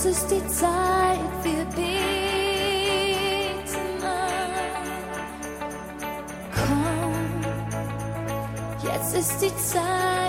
es ist die Zeit, wir beten. Komm, jetzt ist die Zeit,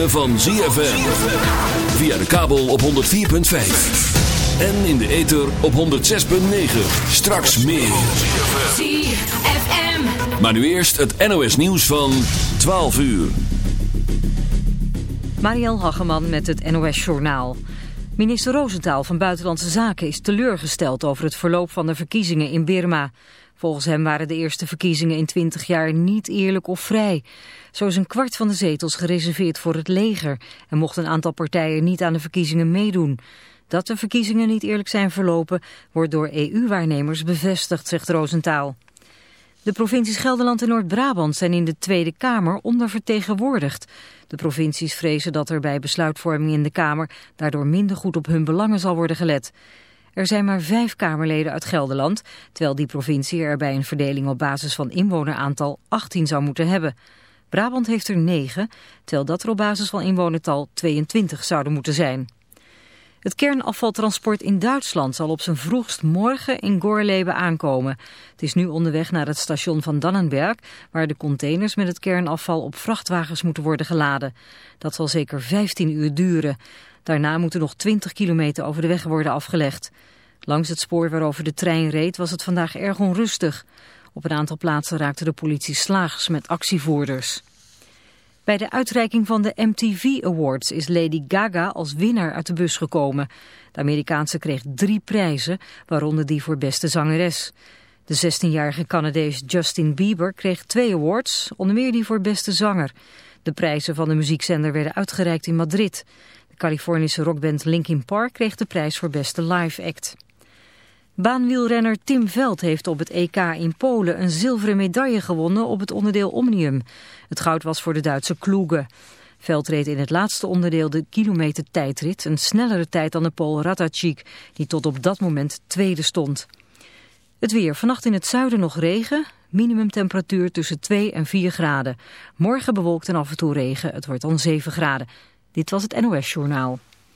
ritme van ZFM. Via de kabel op 104.5. En in de ether op 106.9. Straks meer. ZFM. Maar nu eerst het NOS nieuws van 12 uur. Marielle Hageman met het NOS Journaal. Minister Roosentaal van Buitenlandse Zaken is teleurgesteld over het verloop van de verkiezingen in Birma. Volgens hem waren de eerste verkiezingen in 20 jaar niet eerlijk of vrij. Zo is een kwart van de zetels gereserveerd voor het leger en mochten een aantal partijen niet aan de verkiezingen meedoen. Dat de verkiezingen niet eerlijk zijn verlopen wordt door EU-waarnemers bevestigd, zegt Roosentaal. De provincies Gelderland en Noord-Brabant zijn in de Tweede Kamer ondervertegenwoordigd. De provincies vrezen dat er bij besluitvorming in de Kamer daardoor minder goed op hun belangen zal worden gelet. Er zijn maar vijf Kamerleden uit Gelderland, terwijl die provincie er bij een verdeling op basis van inwoneraantal 18 zou moeten hebben. Brabant heeft er 9, terwijl dat er op basis van inwonertal 22 zouden moeten zijn. Het kernafvaltransport in Duitsland zal op zijn vroegst morgen in Gorleben aankomen. Het is nu onderweg naar het station van Dannenberg, waar de containers met het kernafval op vrachtwagens moeten worden geladen. Dat zal zeker 15 uur duren. Daarna moeten nog 20 kilometer over de weg worden afgelegd. Langs het spoor waarover de trein reed was het vandaag erg onrustig. Op een aantal plaatsen raakte de politie slaags met actievoerders. Bij de uitreiking van de MTV Awards is Lady Gaga als winnaar uit de bus gekomen. De Amerikaanse kreeg drie prijzen, waaronder die voor beste zangeres. De 16-jarige Canadees Justin Bieber kreeg twee awards, onder meer die voor beste zanger. De prijzen van de muziekzender werden uitgereikt in Madrid. De Californische rockband Linkin Park kreeg de prijs voor beste live act. Baanwielrenner Tim Veld heeft op het EK in Polen een zilveren medaille gewonnen op het onderdeel Omnium. Het goud was voor de Duitse Kloege. Veld reed in het laatste onderdeel de kilometer tijdrit, een snellere tijd dan de Pool Ratacik, die tot op dat moment tweede stond. Het weer, vannacht in het zuiden nog regen, minimumtemperatuur tussen 2 en 4 graden. Morgen bewolkt en af en toe regen, het wordt dan 7 graden. Dit was het NOS Journaal.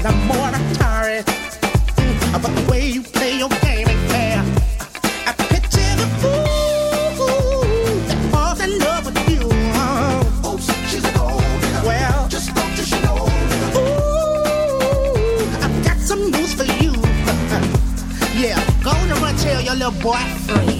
And I'm more. Mm, But the way you play your game ain't fair. I picture the fool that falls in love with you. Oh, she's a gold Well, just don't you know? Ooh, I've got some news for you. Yeah, go on and run tell your little boy free.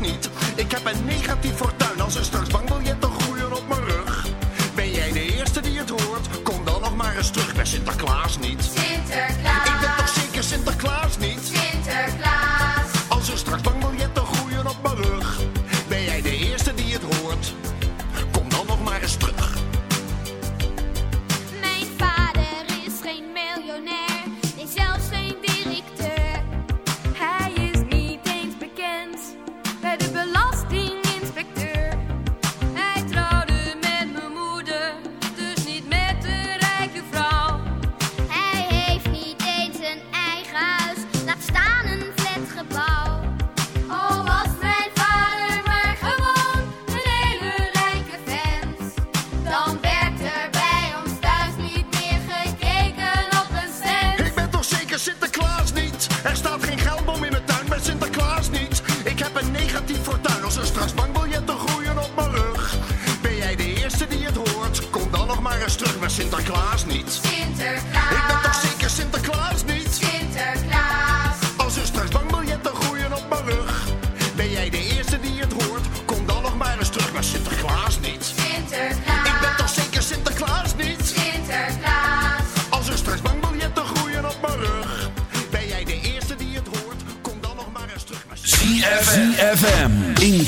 Bij de belastinginspecteur.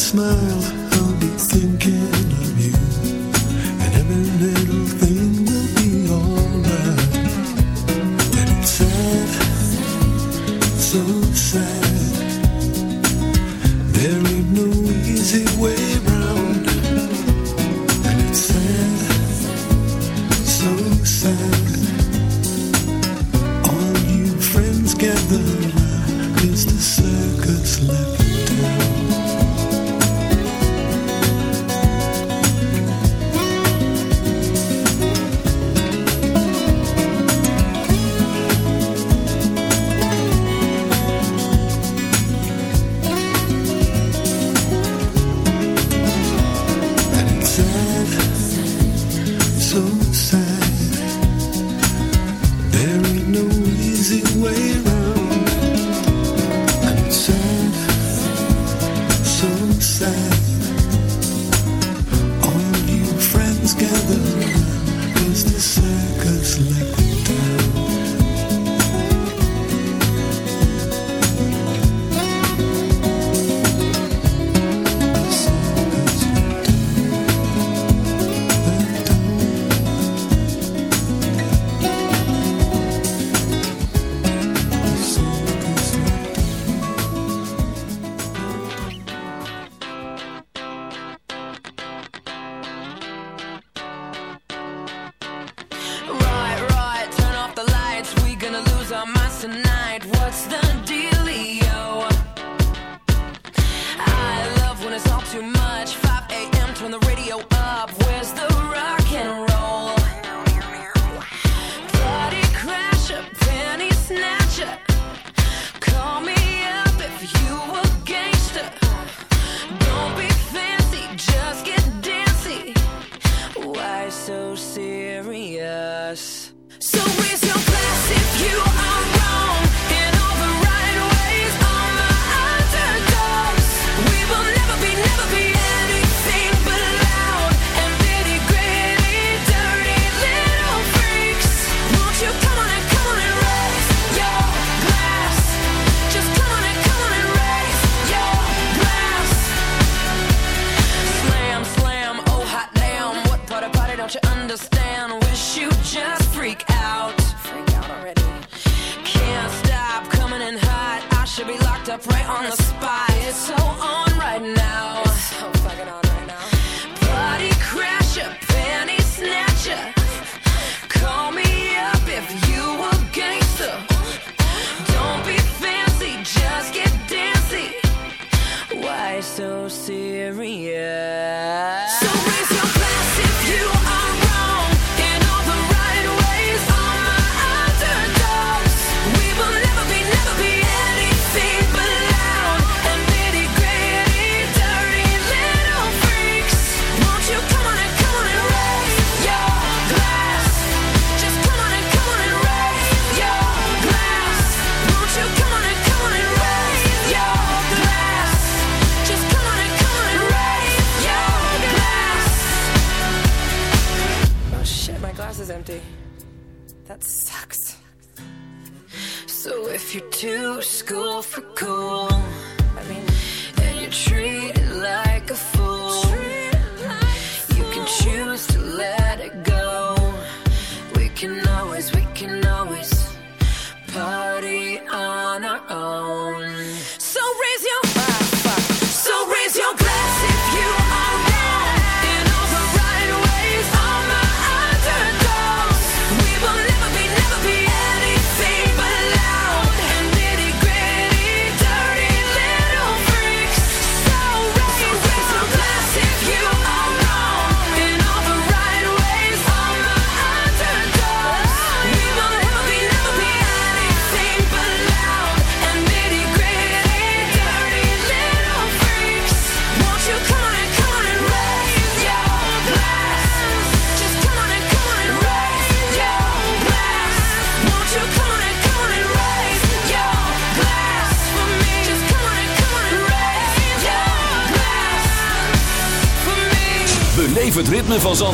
smile, I'll be thinking.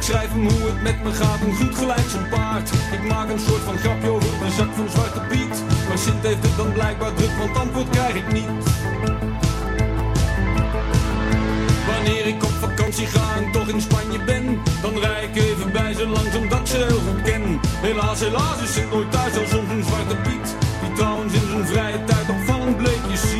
Ik schrijf hem hoe het met me gaat, een goed gelijk zijn paard. Ik maak een soort van grapje over mijn zak van Zwarte Piet. Maar Sint heeft het dan blijkbaar druk, want antwoord krijg ik niet. Wanneer ik op vakantie ga en toch in Spanje ben, dan rij ik even bij ze langs omdat ze heel goed ken. Helaas, helaas is het nooit thuis als soms een Zwarte Piet, die trouwens in zijn vrije tijd opvallend bleekjes ziet.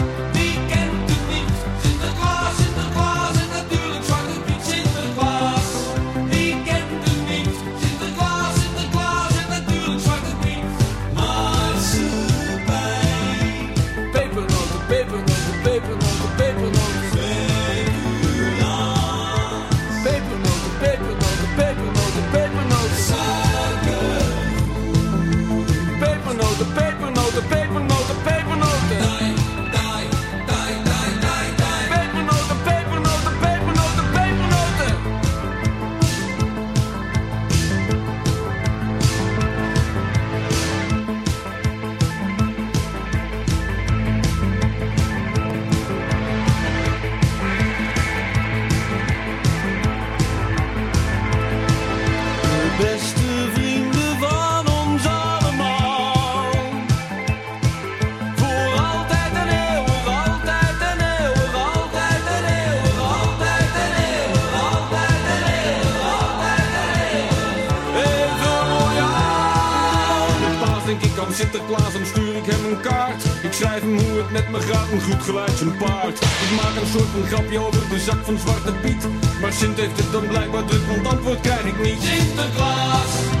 een goed geluid zijn paard. Ik maak een soort van grapje over de zak van Zwarte Piet. Maar Sint heeft het dan blijkbaar druk, want antwoord krijg ik niet. Sinterklaas!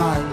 my